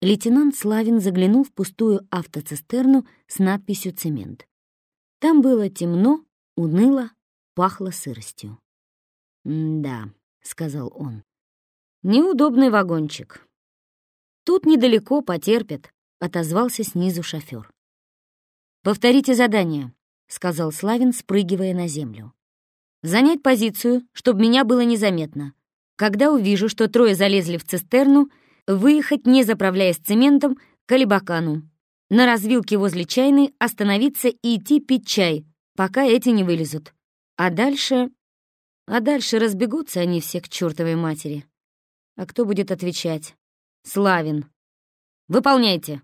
лейтенант Славин заглянул в пустую автоцистерну с надписью «Цемент». Там было темно, уныло, пахло сыростью. «Да», — сказал он, — «неудобный вагончик». «Тут недалеко, потерпят», — отозвался снизу шофер. «Повторите задание», — сказал Славин, спрыгивая на землю. «Занять позицию, чтобы меня было незаметно. Когда увижу, что трое залезли в цистерну, выехать, не заправляясь цементом, к Алибакану. На развилке возле чайной остановиться и идти пить чай, пока эти не вылезут. А дальше... А дальше разбегутся они все к чертовой матери. А кто будет отвечать? Славин. «Выполняйте»,